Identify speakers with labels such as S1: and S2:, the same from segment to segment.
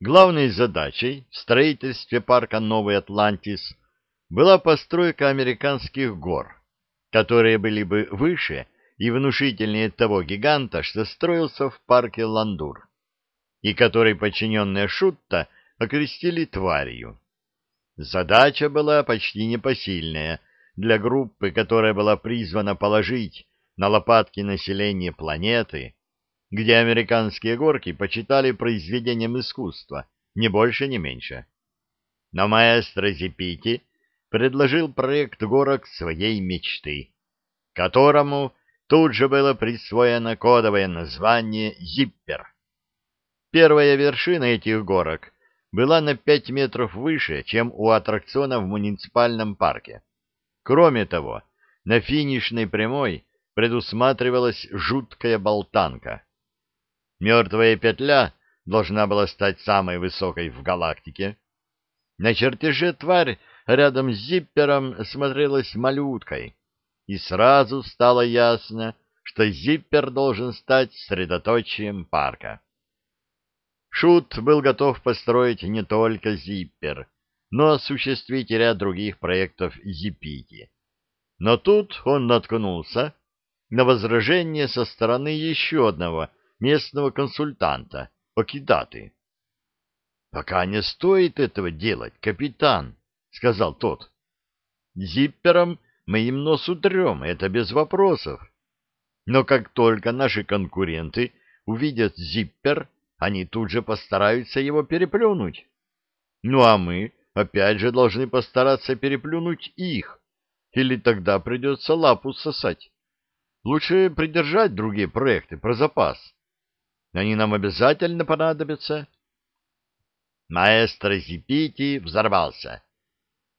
S1: Главной задачей в строительстве парка Новый Атлантис была постройка американских гор, которые были бы выше и внушительнее того гиганта, что строился в парке Ландур, и который подчиненные Шутта окрестили тварью. Задача была почти непосильная для группы, которая была призвана положить на лопатки население планеты, где американские горки почитали произведением искусства, не больше, не меньше. Но маэстро Зипити предложил проект горок своей мечты, которому тут же было присвоено кодовое название «Зиппер». Первая вершина этих горок была на пять метров выше, чем у аттракциона в муниципальном парке. Кроме того, на финишной прямой предусматривалась жуткая болтанка. Мертвая петля должна была стать самой высокой в галактике. На чертеже тварь рядом с зиппером смотрелась малюткой, и сразу стало ясно, что зиппер должен стать средоточием парка. Шут был готов построить не только зиппер, но осуществить ряд других проектов Зипити. Но тут он наткнулся на возражение со стороны еще одного местного консультанта, Окидаты. — Пока не стоит этого делать, капитан, — сказал тот. — Зиппером мы им нос утрем, это без вопросов. Но как только наши конкуренты увидят зиппер, они тут же постараются его переплюнуть. Ну а мы, опять же, должны постараться переплюнуть их, или тогда придется лапу сосать. Лучше придержать другие проекты про запас. Они нам обязательно понадобятся. Маэстро Зипити взорвался.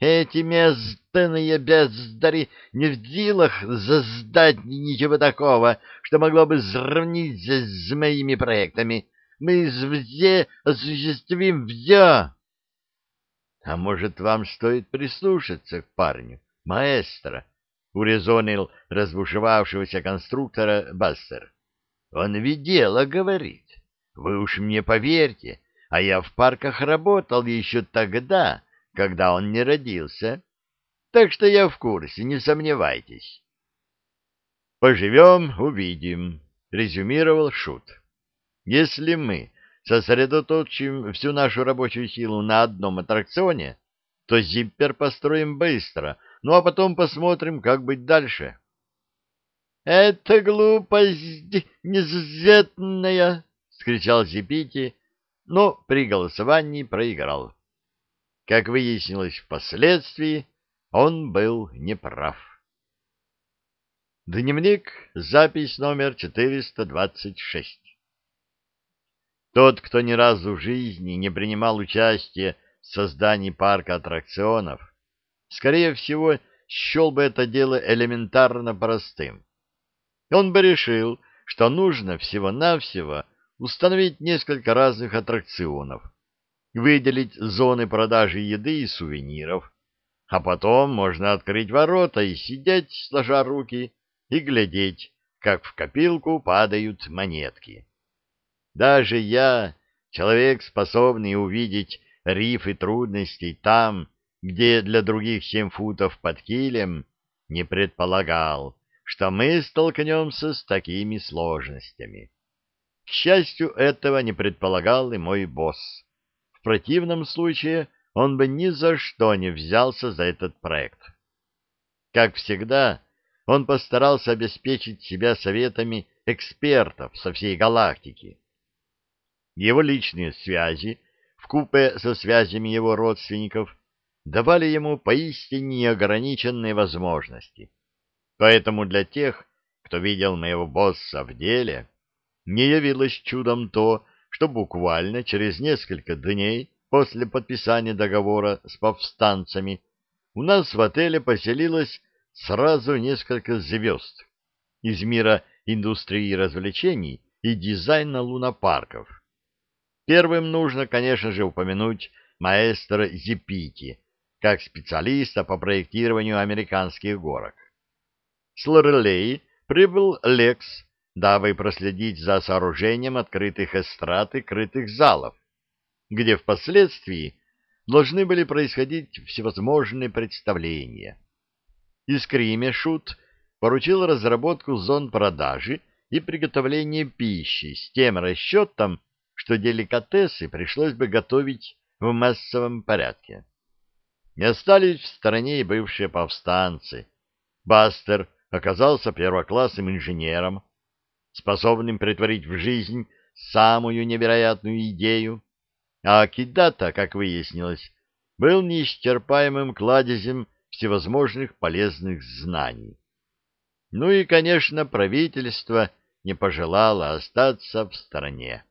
S1: Эти местные бездари не в силах создать ничего такого, что могло бы сравниться с моими проектами. Мы все осуществим все. А может, вам стоит прислушаться к парню, маэстро? Урезонил разбушевавшегося конструктора Бастер. Он ведь дело говорит. Вы уж мне поверьте, а я в парках работал еще тогда, когда он не родился. Так что я в курсе, не сомневайтесь. Поживем, увидим, резюмировал Шут. Если мы сосредоточим всю нашу рабочую силу на одном аттракционе, то зиппер построим быстро, ну а потом посмотрим, как быть дальше. — Это глупость незаветная! — скричал Зипити, но при голосовании проиграл. Как выяснилось впоследствии, он был неправ. Дневник, запись номер 426. Тот, кто ни разу в жизни не принимал участие в создании парка аттракционов, скорее всего, счел бы это дело элементарно простым. Он бы решил, что нужно всего-навсего установить несколько разных аттракционов, выделить зоны продажи еды и сувениров, а потом можно открыть ворота и сидеть, сложа руки, и глядеть, как в копилку падают монетки. Даже я, человек, способный увидеть рифы трудностей там, где для других семь футов под килем, не предполагал, что мы столкнемся с такими сложностями. К счастью, этого не предполагал и мой босс. В противном случае он бы ни за что не взялся за этот проект. Как всегда, он постарался обеспечить себя советами экспертов со всей галактики. Его личные связи, вкупе со связями его родственников, давали ему поистине неограниченные возможности. Поэтому для тех, кто видел моего босса в деле, не явилось чудом то, что буквально через несколько дней после подписания договора с повстанцами у нас в отеле поселилось сразу несколько звезд из мира индустрии развлечений и дизайна лунопарков. Первым нужно, конечно же, упомянуть маэстро Зипити, как специалиста по проектированию американских горок. С Лорелей прибыл Лекс, дабы проследить за сооружением открытых эстрад и крытых залов. где впоследствии должны были происходить всевозможные представления. Искриме Шут поручил разработку зон продажи и приготовление пищи с тем расчетом, что деликатесы пришлось бы готовить в массовом порядке. Не остались в стороне и бывшие повстанцы. Бастер оказался первоклассным инженером, способным притворить в жизнь самую невероятную идею, а Акидата, как выяснилось, был неисчерпаемым кладезем всевозможных полезных знаний. Ну и, конечно, правительство не пожелало остаться в стороне.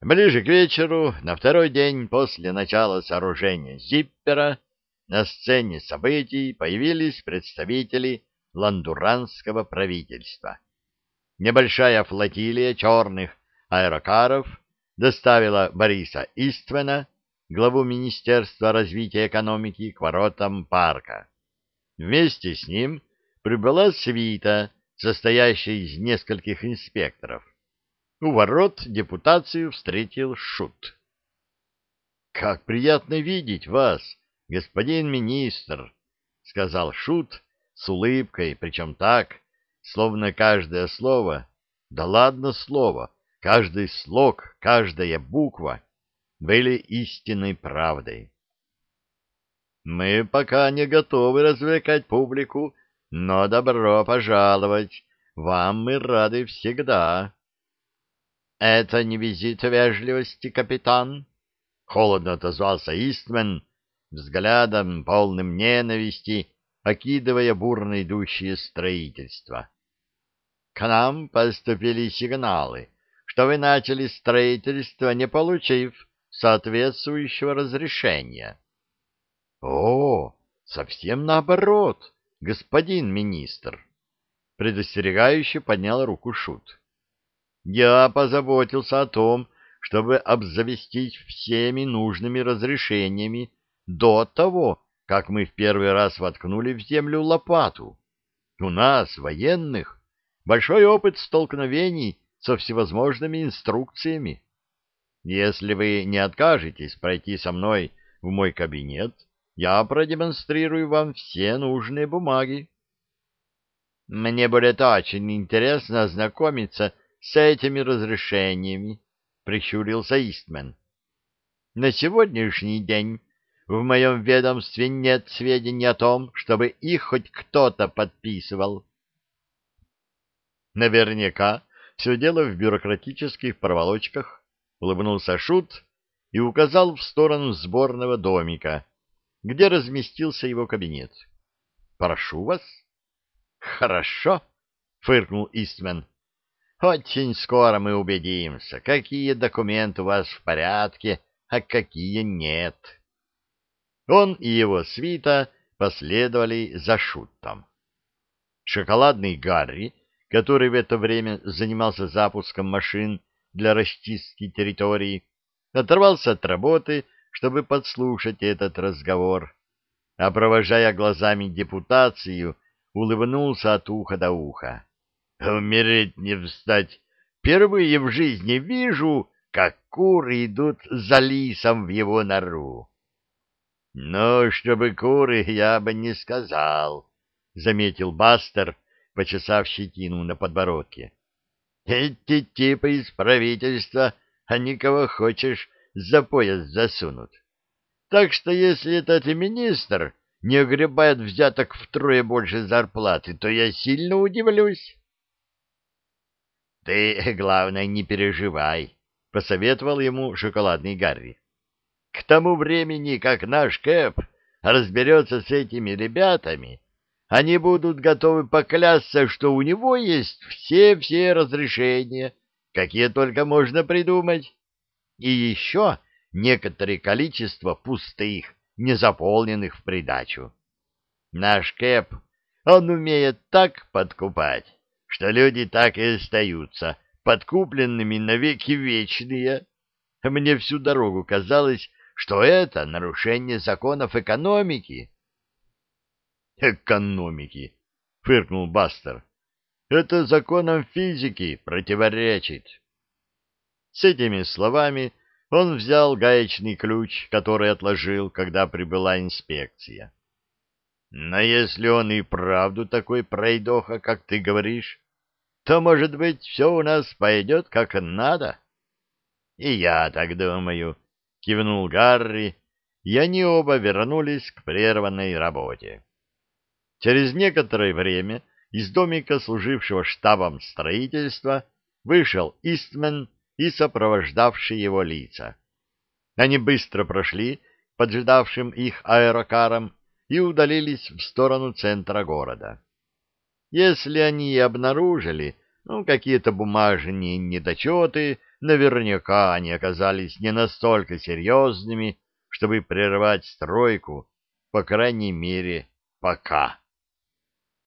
S1: Ближе к вечеру, на второй день после начала сооружения Зиппера, на сцене событий появились представители ландуранского правительства. Небольшая флотилия черных аэрокаров доставила Бориса Иствена, главу Министерства развития экономики, к воротам парка. Вместе с ним прибыла свита, состоящая из нескольких инспекторов. У ворот депутацию встретил Шут. — Как приятно видеть вас, господин министр, — сказал Шут с улыбкой, причем так, словно каждое слово, да ладно слово, каждый слог, каждая буква были истинной правдой. Мы пока не готовы развлекать публику, но добро пожаловать, вам мы рады всегда. — Это не визит вежливости, капитан? — холодно отозвался Истмен, взглядом полным ненависти, окидывая бурно идущее строительство. — К нам поступили сигналы, что вы начали строительство, не получив соответствующего разрешения. — О, совсем наоборот, господин министр! — предостерегающе поднял руку Шут. — Я позаботился о том, чтобы обзавестись всеми нужными разрешениями до того, как мы в первый раз воткнули в землю лопату. У нас, военных, большой опыт столкновений со всевозможными инструкциями. Если вы не откажетесь пройти со мной в мой кабинет, я продемонстрирую вам все нужные бумаги. Мне будет очень интересно ознакомиться с этими разрешениями, прищурился Истмен. На сегодняшний день в моем ведомстве нет сведений о том, чтобы их хоть кто-то подписывал. Наверняка все дело в бюрократических проволочках, — улыбнулся Шут и указал в сторону сборного домика, где разместился его кабинет. — Прошу вас. — Хорошо, — фыркнул Истмен. — Очень скоро мы убедимся, какие документы у вас в порядке, а какие нет. Он и его свита последовали за Шутом. Шоколадный Гарри, который в это время занимался запуском машин для расчистки территории, оторвался от работы, чтобы подслушать этот разговор, а, провожая глазами депутацию, улыбнулся от уха до уха. «Умереть не встать! Впервые в жизни вижу, как куры идут за лисом в его нору!» «Ну, чтобы куры, я бы не сказал», — заметил Бастер, почесав щетину на подбородке. Эти типы из правительства, они кого хочешь за пояс засунут. Так что если этот министр не огребает взяток втрое больше зарплаты, то я сильно удивлюсь. — Ты, главное, не переживай, — посоветовал ему шоколадный Гарри. — К тому времени, как наш Кэп разберется с этими ребятами, они будут готовы поклясться, что у него есть все-все разрешения, какие только можно придумать, и еще некоторое количество пустых, незаполненных в придачу. Наш Кэп, он умеет так подкупать, что люди так и остаются подкупленными навеки вечные. Мне всю дорогу казалось, что это нарушение законов экономики, экономики, — фыркнул Бастер. — Это законам физики противоречит. С этими словами он взял гаечный ключ, который отложил, когда прибыла инспекция. Но если он и правду такой пройдоха, как ты говоришь, то, может быть, все у нас пойдет как надо? — И я так думаю, — кивнул Гарри, и они оба вернулись к прерванной работе. Через некоторое время из домика, служившего штабом строительства, вышел Истмен и сопровождавшие его лица. Они быстро прошли поджидавшим их аэрокаром и удалились в сторону центра города. Если они и обнаружили ну, какие-то бумажные недочеты, наверняка они оказались не настолько серьезными, чтобы прервать стройку, по крайней мере, пока.